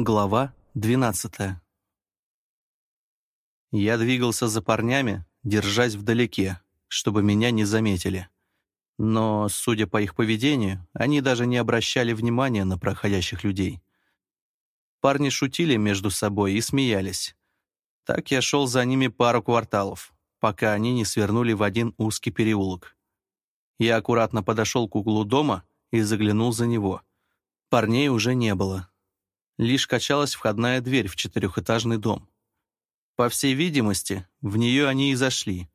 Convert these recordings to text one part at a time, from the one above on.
Глава 12 Я двигался за парнями, держась вдалеке, чтобы меня не заметили. Но, судя по их поведению, они даже не обращали внимания на проходящих людей. Парни шутили между собой и смеялись. Так я шел за ними пару кварталов, пока они не свернули в один узкий переулок. Я аккуратно подошел к углу дома и заглянул за него. Парней уже не было, Лишь качалась входная дверь в четырехэтажный дом. По всей видимости, в нее они и зашли.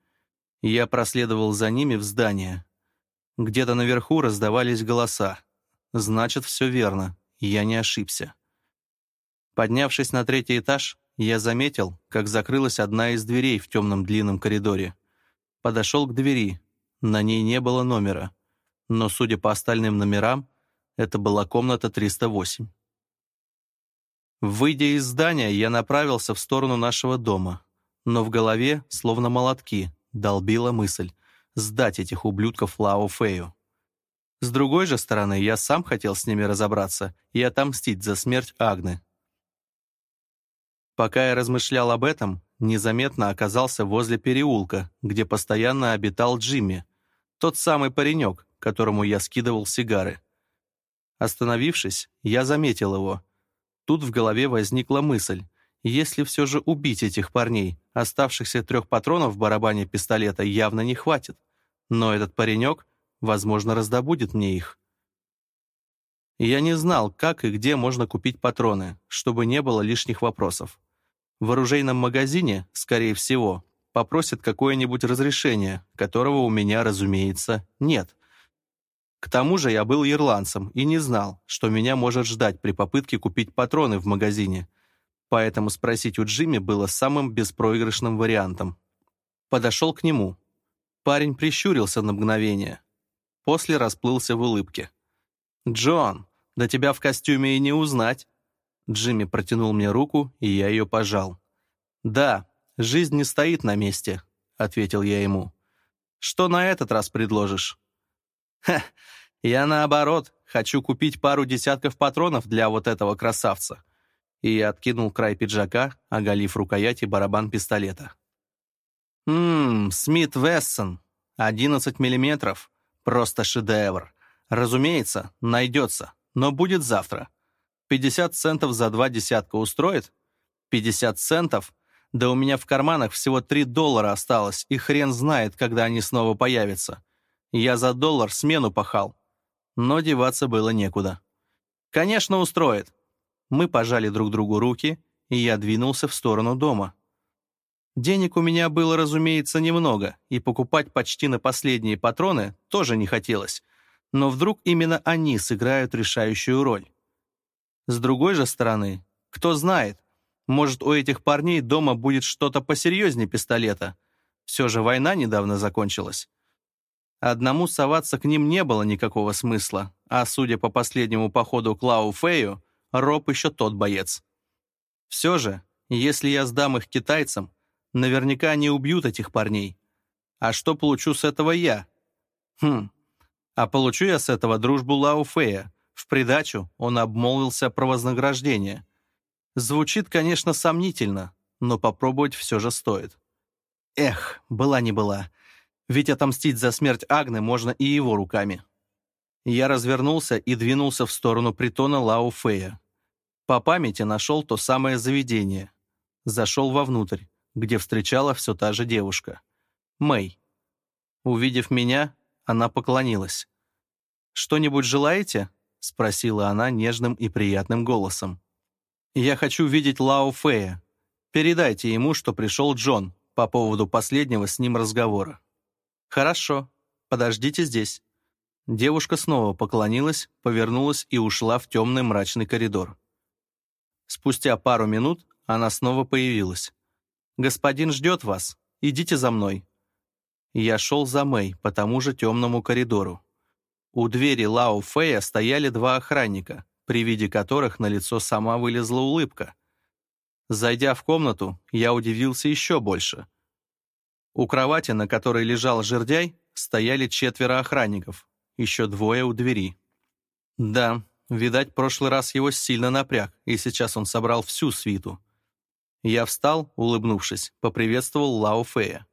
Я проследовал за ними в здание. Где-то наверху раздавались голоса. Значит, все верно, я не ошибся. Поднявшись на третий этаж, я заметил, как закрылась одна из дверей в темном длинном коридоре. Подошел к двери. На ней не было номера. Но, судя по остальным номерам, это была комната 308. Выйдя из здания, я направился в сторону нашего дома. Но в голове, словно молотки, долбила мысль сдать этих ублюдков Лао Фею. С другой же стороны, я сам хотел с ними разобраться и отомстить за смерть Агны. Пока я размышлял об этом, незаметно оказался возле переулка, где постоянно обитал Джимми, тот самый паренек, которому я скидывал сигары. Остановившись, я заметил его — Тут в голове возникла мысль. Если все же убить этих парней, оставшихся трех патронов в барабане пистолета явно не хватит. Но этот паренек, возможно, раздобудет мне их. Я не знал, как и где можно купить патроны, чтобы не было лишних вопросов. В оружейном магазине, скорее всего, попросят какое-нибудь разрешение, которого у меня, разумеется, нет — к тому же я был ирландцем и не знал, что меня может ждать при попытке купить патроны в магазине, поэтому спросить у Джимми было самым беспроигрышным вариантом. Подошел к нему. Парень прищурился на мгновение. После расплылся в улыбке. «Джон, да тебя в костюме и не узнать!» Джимми протянул мне руку, и я ее пожал. «Да, жизнь не стоит на месте», — ответил я ему. «Что на этот раз предложишь?» «Ха, я, наоборот, хочу купить пару десятков патронов для вот этого красавца». И откинул край пиджака, оголив рукоять и барабан пистолета. «Ммм, Смит Вессон, 11 миллиметров. Просто шедевр. Разумеется, найдется, но будет завтра. 50 центов за два десятка устроит? 50 центов? Да у меня в карманах всего 3 доллара осталось, и хрен знает, когда они снова появятся. Я за доллар смену пахал, но деваться было некуда. «Конечно, устроит!» Мы пожали друг другу руки, и я двинулся в сторону дома. Денег у меня было, разумеется, немного, и покупать почти на последние патроны тоже не хотелось. Но вдруг именно они сыграют решающую роль. С другой же стороны, кто знает, может, у этих парней дома будет что-то посерьезнее пистолета. Все же война недавно закончилась. Одному соваться к ним не было никакого смысла, а судя по последнему походу Клау Фею, Роб еще тот боец. Все же, если я сдам их китайцам, наверняка они убьют этих парней. А что получу с этого я? Хм, а получу я с этого дружбу Лао Фея. В придачу он обмолвился про вознаграждение. Звучит, конечно, сомнительно, но попробовать все же стоит. Эх, была не была ведь отомстить за смерть Агны можно и его руками. Я развернулся и двинулся в сторону притона Лао Фея. По памяти нашел то самое заведение. Зашел вовнутрь, где встречала все та же девушка. Мэй. Увидев меня, она поклонилась. «Что-нибудь желаете?» — спросила она нежным и приятным голосом. «Я хочу видеть Лао Фея. Передайте ему, что пришел Джон по поводу последнего с ним разговора». «Хорошо, подождите здесь». Девушка снова поклонилась, повернулась и ушла в темный мрачный коридор. Спустя пару минут она снова появилась. «Господин ждет вас. Идите за мной». Я шел за Мэй по тому же темному коридору. У двери Лао Фэя стояли два охранника, при виде которых на лицо сама вылезла улыбка. Зайдя в комнату, я удивился еще больше. У кровати, на которой лежал жердяй, стояли четверо охранников, еще двое у двери. Да, видать, прошлый раз его сильно напряг, и сейчас он собрал всю свиту. Я встал, улыбнувшись, поприветствовал Лао Фея.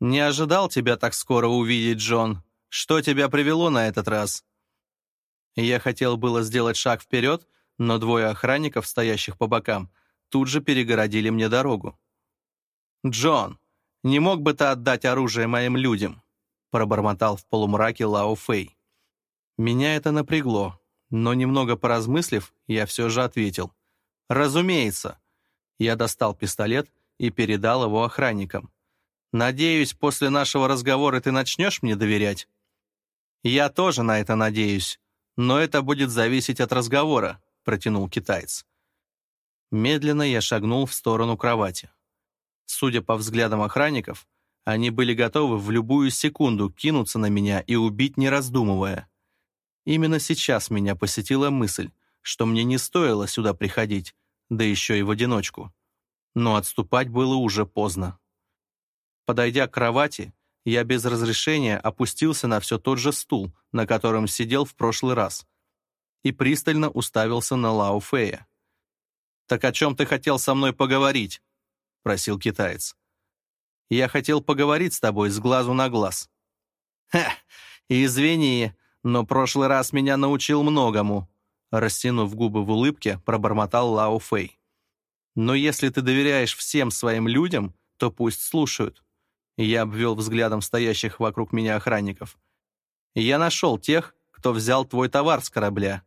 «Не ожидал тебя так скоро увидеть, Джон. Что тебя привело на этот раз?» Я хотел было сделать шаг вперед, но двое охранников, стоящих по бокам, тут же перегородили мне дорогу. «Джон, «Не мог бы ты отдать оружие моим людям?» пробормотал в полумраке Лао Фэй. Меня это напрягло, но немного поразмыслив, я все же ответил. «Разумеется». Я достал пистолет и передал его охранникам. «Надеюсь, после нашего разговора ты начнешь мне доверять?» «Я тоже на это надеюсь, но это будет зависеть от разговора», протянул китаец. Медленно я шагнул в сторону кровати. Судя по взглядам охранников, они были готовы в любую секунду кинуться на меня и убить, не раздумывая. Именно сейчас меня посетила мысль, что мне не стоило сюда приходить, да еще и в одиночку. Но отступать было уже поздно. Подойдя к кровати, я без разрешения опустился на все тот же стул, на котором сидел в прошлый раз, и пристально уставился на Лао Фея. «Так о чем ты хотел со мной поговорить?» — просил китаец. «Я хотел поговорить с тобой с глазу на глаз». «Ха! Извини, но прошлый раз меня научил многому», — растянув губы в улыбке, пробормотал Лао Фэй. «Но если ты доверяешь всем своим людям, то пусть слушают». Я обвел взглядом стоящих вокруг меня охранников. «Я нашел тех, кто взял твой товар с корабля.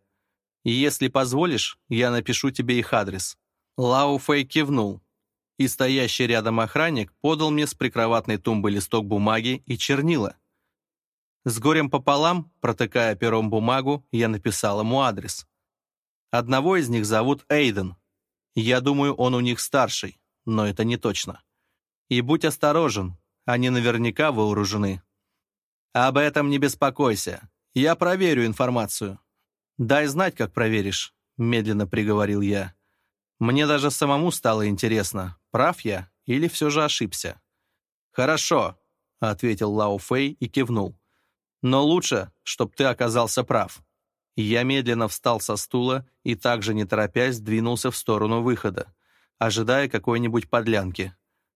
Если позволишь, я напишу тебе их адрес». Лао Фэй кивнул, и стоящий рядом охранник подал мне с прикроватной тумбы листок бумаги и чернила. С горем пополам, протыкая пером бумагу, я написал ему адрес. Одного из них зовут Эйден. Я думаю, он у них старший, но это не точно. И будь осторожен, они наверняка вооружены. Об этом не беспокойся. Я проверю информацию. Дай знать, как проверишь, медленно приговорил я. Мне даже самому стало интересно, прав я или все же ошибся. «Хорошо», — ответил Лао Фэй и кивнул. «Но лучше, чтобы ты оказался прав». Я медленно встал со стула и также не торопясь двинулся в сторону выхода, ожидая какой-нибудь подлянки.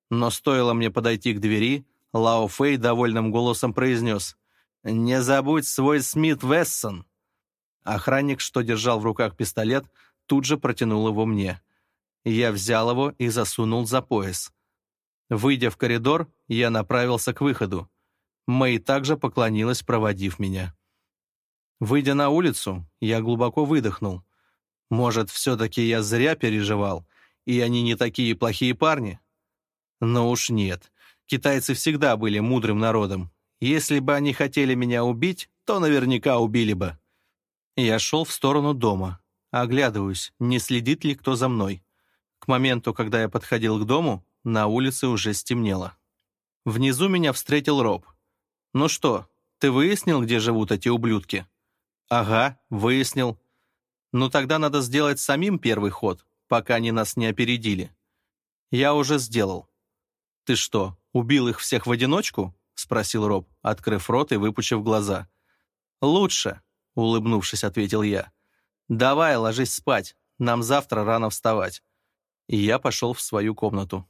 Но стоило мне подойти к двери, Лао Фэй довольным голосом произнес «Не забудь свой Смит Вессон!» Охранник, что держал в руках пистолет, тут же протянул его мне. Я взял его и засунул за пояс. Выйдя в коридор, я направился к выходу. Мэй также поклонилась, проводив меня. Выйдя на улицу, я глубоко выдохнул. Может, все-таки я зря переживал, и они не такие плохие парни? Но уж нет. Китайцы всегда были мудрым народом. Если бы они хотели меня убить, то наверняка убили бы. Я шел в сторону дома. Оглядываюсь, не следит ли кто за мной моменту, когда я подходил к дому, на улице уже стемнело. Внизу меня встретил Роб. «Ну что, ты выяснил, где живут эти ублюдки?» «Ага, выяснил. Ну тогда надо сделать самим первый ход, пока они нас не опередили». «Я уже сделал». «Ты что, убил их всех в одиночку?» спросил Роб, открыв рот и выпучив глаза. «Лучше», — улыбнувшись, ответил я. «Давай, ложись спать. Нам завтра рано вставать» и я пошел в свою комнату.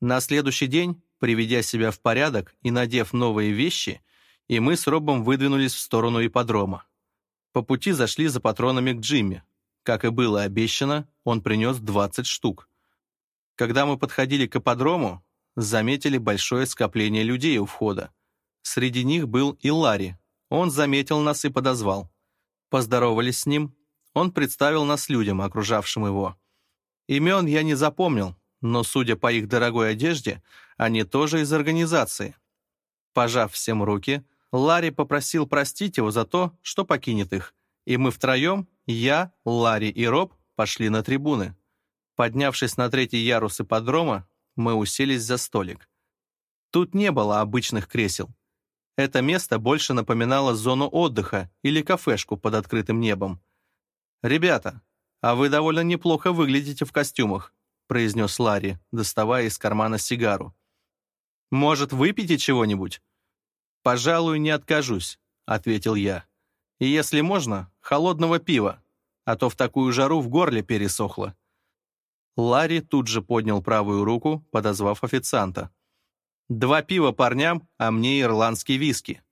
На следующий день, приведя себя в порядок и надев новые вещи, и мы с Робом выдвинулись в сторону ипподрома. По пути зашли за патронами к Джимми. Как и было обещано, он принес 20 штук. Когда мы подходили к ипподрому, заметили большое скопление людей у входа. Среди них был и Ларри. Он заметил нас и подозвал. Поздоровались с ним. Он представил нас людям, окружавшим его. Имен я не запомнил, но, судя по их дорогой одежде, они тоже из организации. Пожав всем руки, Ларри попросил простить его за то, что покинет их, и мы втроем, я, Ларри и Роб, пошли на трибуны. Поднявшись на третий ярус ипподрома, мы уселись за столик. Тут не было обычных кресел. Это место больше напоминало зону отдыха или кафешку под открытым небом. «Ребята, «А вы довольно неплохо выглядите в костюмах», произнес Ларри, доставая из кармана сигару. «Может, выпьете чего-нибудь?» «Пожалуй, не откажусь», — ответил я. «И если можно, холодного пива, а то в такую жару в горле пересохло». Ларри тут же поднял правую руку, подозвав официанта. «Два пива парням, а мне ирландский виски».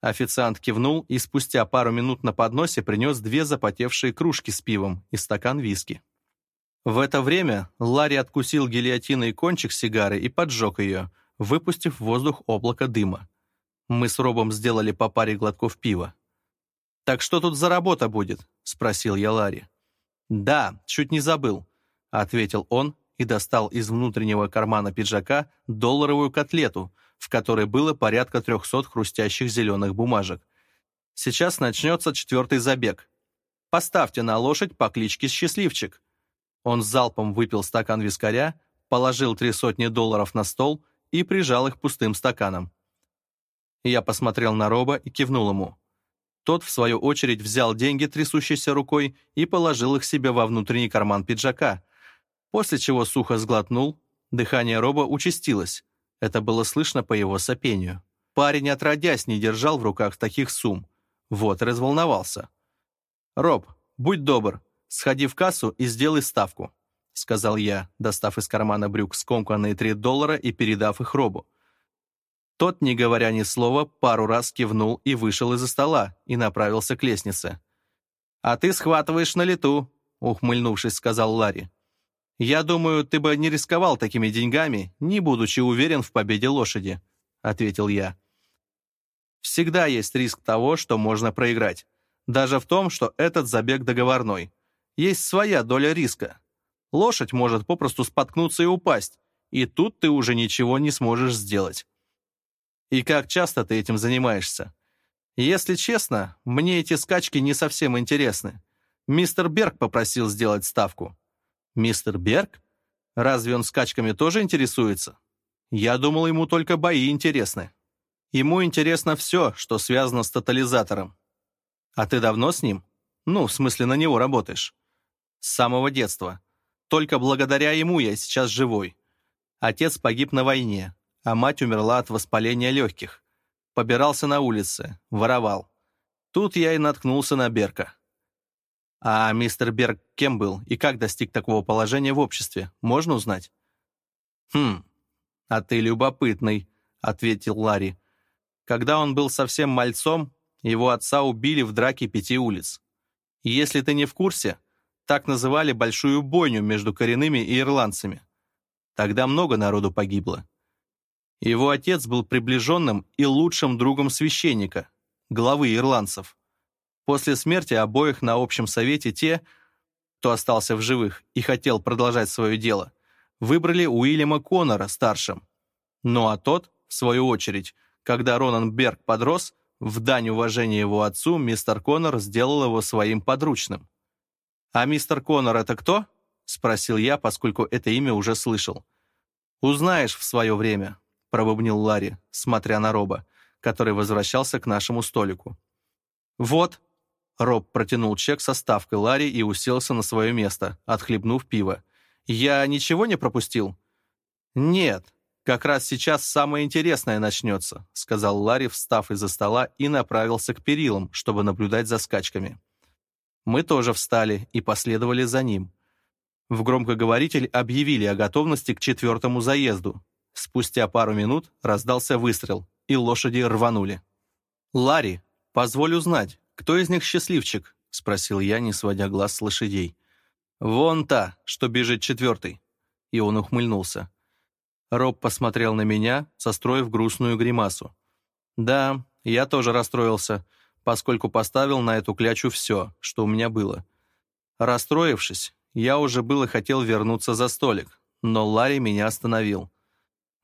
Официант кивнул и спустя пару минут на подносе принес две запотевшие кружки с пивом и стакан виски. В это время Ларри откусил гильотиной кончик сигары и поджег ее, выпустив в воздух облако дыма. Мы с Робом сделали по паре глотков пива. «Так что тут за работа будет?» — спросил я Ларри. «Да, чуть не забыл», — ответил он и достал из внутреннего кармана пиджака долларовую котлету — в которой было порядка 300 хрустящих зеленых бумажек. Сейчас начнется четвертый забег. Поставьте на лошадь по кличке Счастливчик. Он залпом выпил стакан вискаря, положил три сотни долларов на стол и прижал их пустым стаканом. Я посмотрел на Роба и кивнул ему. Тот, в свою очередь, взял деньги трясущейся рукой и положил их себе во внутренний карман пиджака, после чего сухо сглотнул, дыхание Роба участилось. Это было слышно по его сопению. Парень, отродясь, не держал в руках таких сумм. Вот, разволновался. «Роб, будь добр, сходи в кассу и сделай ставку», сказал я, достав из кармана брюк скомканные три доллара и передав их Робу. Тот, не говоря ни слова, пару раз кивнул и вышел из-за стола и направился к лестнице. «А ты схватываешь на лету», — ухмыльнувшись, сказал Ларри. «Я думаю, ты бы не рисковал такими деньгами, не будучи уверен в победе лошади», — ответил я. «Всегда есть риск того, что можно проиграть. Даже в том, что этот забег договорной. Есть своя доля риска. Лошадь может попросту споткнуться и упасть, и тут ты уже ничего не сможешь сделать». «И как часто ты этим занимаешься?» «Если честно, мне эти скачки не совсем интересны. Мистер Берг попросил сделать ставку». Мистер Берг? Разве он скачками тоже интересуется? Я думал, ему только бои интересны. Ему интересно все, что связано с тотализатором. А ты давно с ним? Ну, в смысле, на него работаешь. С самого детства. Только благодаря ему я сейчас живой. Отец погиб на войне, а мать умерла от воспаления легких. Побирался на улице, воровал. Тут я и наткнулся на Берка. А мистер Берг кем был и как достиг такого положения в обществе, можно узнать? «Хм, а ты любопытный», — ответил Ларри. «Когда он был совсем мальцом, его отца убили в драке пяти улиц. Если ты не в курсе, так называли большую бойню между коренными и ирландцами. Тогда много народу погибло. Его отец был приближенным и лучшим другом священника, главы ирландцев. После смерти обоих на общем совете те, кто остался в живых и хотел продолжать свое дело, выбрали Уильяма Коннора старшим. Ну а тот, в свою очередь, когда Ронан Берг подрос, в дань уважения его отцу мистер Коннор сделал его своим подручным. «А мистер Коннор это кто?» — спросил я, поскольку это имя уже слышал. «Узнаешь в свое время», — пробубнил Ларри, смотря на Роба, который возвращался к нашему столику. «Вот», Роб протянул чек со ставкой Ларри и уселся на свое место, отхлебнув пиво. «Я ничего не пропустил?» «Нет, как раз сейчас самое интересное начнется», сказал Ларри, встав из-за стола и направился к перилам, чтобы наблюдать за скачками. Мы тоже встали и последовали за ним. В громкоговоритель объявили о готовности к четвертому заезду. Спустя пару минут раздался выстрел, и лошади рванули. «Ларри, позволь узнать, «Кто из них счастливчик?» — спросил я, не сводя глаз с лошадей. «Вон та, что бежит четвертый». И он ухмыльнулся. Роб посмотрел на меня, состроив грустную гримасу. «Да, я тоже расстроился, поскольку поставил на эту клячу все, что у меня было. Расстроившись, я уже было хотел вернуться за столик, но Ларри меня остановил.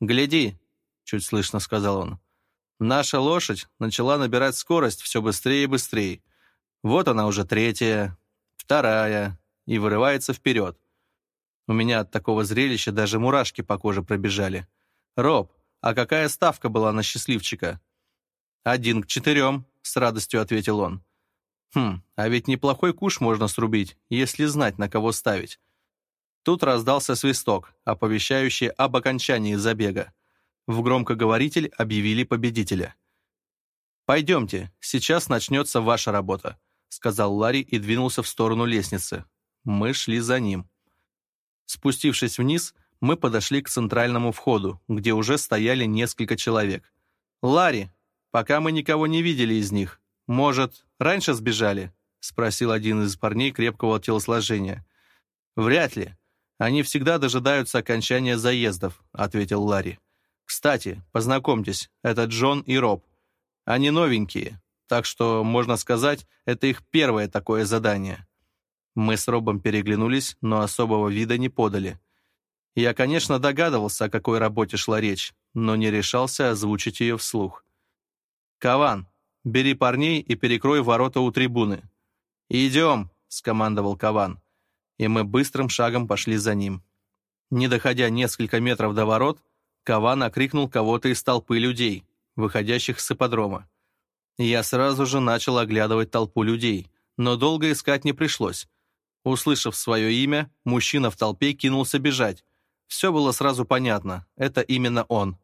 «Гляди», — чуть слышно сказал он, Наша лошадь начала набирать скорость все быстрее и быстрее. Вот она уже третья, вторая, и вырывается вперед. У меня от такого зрелища даже мурашки по коже пробежали. «Роб, а какая ставка была на счастливчика?» «Один к четырем», — с радостью ответил он. «Хм, а ведь неплохой куш можно срубить, если знать, на кого ставить». Тут раздался свисток, оповещающий об окончании забега в громкоговоритель объявили победителя. «Пойдемте, сейчас начнется ваша работа», сказал Ларри и двинулся в сторону лестницы. Мы шли за ним. Спустившись вниз, мы подошли к центральному входу, где уже стояли несколько человек. «Ларри, пока мы никого не видели из них. Может, раньше сбежали?» — спросил один из парней крепкого телосложения. «Вряд ли. Они всегда дожидаются окончания заездов», — ответил Ларри. Кстати, познакомьтесь, это Джон и Роб. Они новенькие, так что, можно сказать, это их первое такое задание. Мы с Робом переглянулись, но особого вида не подали. Я, конечно, догадывался, о какой работе шла речь, но не решался озвучить ее вслух. «Каван, бери парней и перекрой ворота у трибуны». «Идем», — скомандовал Каван. И мы быстрым шагом пошли за ним. Не доходя несколько метров до ворот, Каван окрикнул кого-то из толпы людей, выходящих с ипподрома. Я сразу же начал оглядывать толпу людей, но долго искать не пришлось. Услышав свое имя, мужчина в толпе кинулся бежать. Все было сразу понятно, это именно он.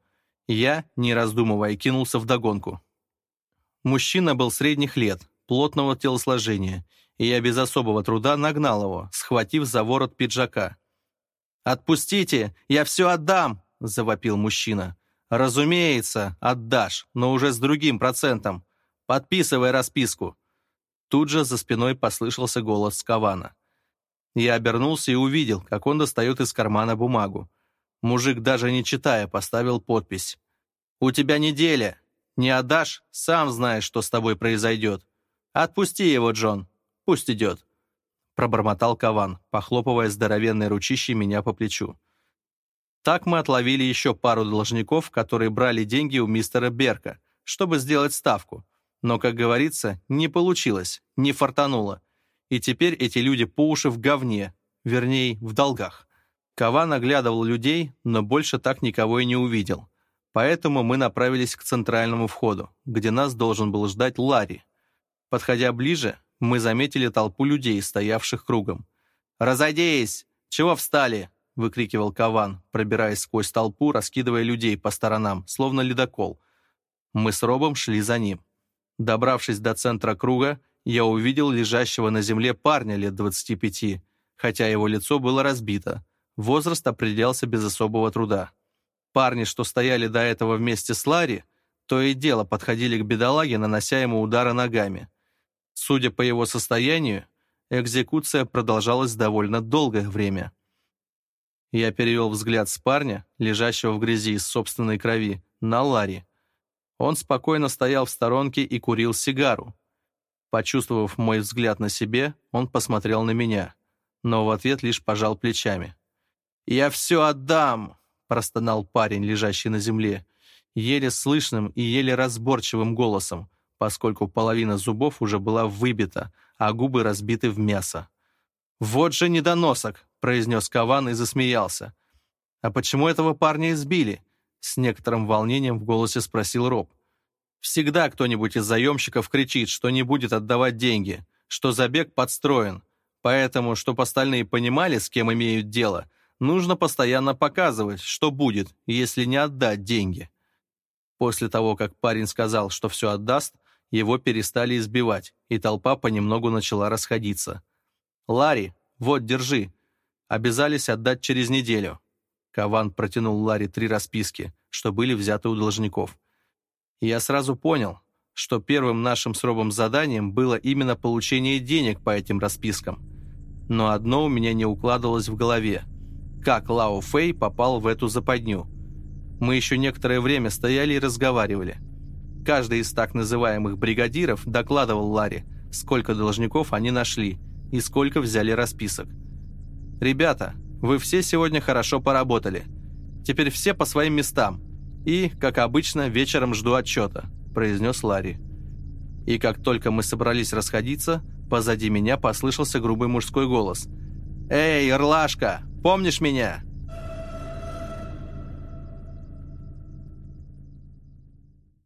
Я, не раздумывая, кинулся в догонку. Мужчина был средних лет, плотного телосложения, и я без особого труда нагнал его, схватив за ворот пиджака. «Отпустите! Я все отдам!» — завопил мужчина. «Разумеется, отдашь, но уже с другим процентом. Подписывай расписку». Тут же за спиной послышался голос Скавана. Я обернулся и увидел, как он достает из кармана бумагу. Мужик, даже не читая, поставил подпись. «У тебя неделя. Не отдашь, сам знаешь, что с тобой произойдет. Отпусти его, Джон. Пусть идет», — пробормотал Каван, похлопывая здоровенной ручищей меня по плечу. Так мы отловили еще пару должников, которые брали деньги у мистера Берка, чтобы сделать ставку. Но, как говорится, не получилось, не фартануло. И теперь эти люди по уши в говне, вернее, в долгах. Кава наглядывал людей, но больше так никого и не увидел. Поэтому мы направились к центральному входу, где нас должен был ждать Ларри. Подходя ближе, мы заметили толпу людей, стоявших кругом. «Разойдись! Чего встали?» — выкрикивал Каван, пробираясь сквозь толпу, раскидывая людей по сторонам, словно ледокол. Мы с Робом шли за ним. Добравшись до центра круга, я увидел лежащего на земле парня лет 25, хотя его лицо было разбито. Возраст определялся без особого труда. Парни, что стояли до этого вместе с Ларри, то и дело подходили к бедолаге, нанося ему удары ногами. Судя по его состоянию, экзекуция продолжалась довольно долгое время. Я перевел взгляд с парня, лежащего в грязи из собственной крови, на Ларри. Он спокойно стоял в сторонке и курил сигару. Почувствовав мой взгляд на себе, он посмотрел на меня, но в ответ лишь пожал плечами. «Я все отдам!» – простонал парень, лежащий на земле, еле слышным и еле разборчивым голосом, поскольку половина зубов уже была выбита, а губы разбиты в мясо. «Вот же недоносок!» произнес Каван и засмеялся. «А почему этого парня избили?» С некоторым волнением в голосе спросил Роб. «Всегда кто-нибудь из заемщиков кричит, что не будет отдавать деньги, что забег подстроен. Поэтому, чтобы остальные понимали, с кем имеют дело, нужно постоянно показывать, что будет, если не отдать деньги». После того, как парень сказал, что все отдаст, его перестали избивать, и толпа понемногу начала расходиться. «Ларри, вот, держи. Обязались отдать через неделю». Каван протянул Ларе три расписки, что были взяты у должников. «Я сразу понял, что первым нашим с Робом заданием было именно получение денег по этим распискам. Но одно у меня не укладывалось в голове. Как Лао Фэй попал в эту западню? Мы еще некоторое время стояли и разговаривали. Каждый из так называемых бригадиров докладывал Ларе, сколько должников они нашли и сколько взяли расписок. «Ребята, вы все сегодня хорошо поработали. Теперь все по своим местам. И, как обычно, вечером жду отчета», — произнес Ларри. И как только мы собрались расходиться, позади меня послышался грубый мужской голос. «Эй, Ирлашка, помнишь меня?»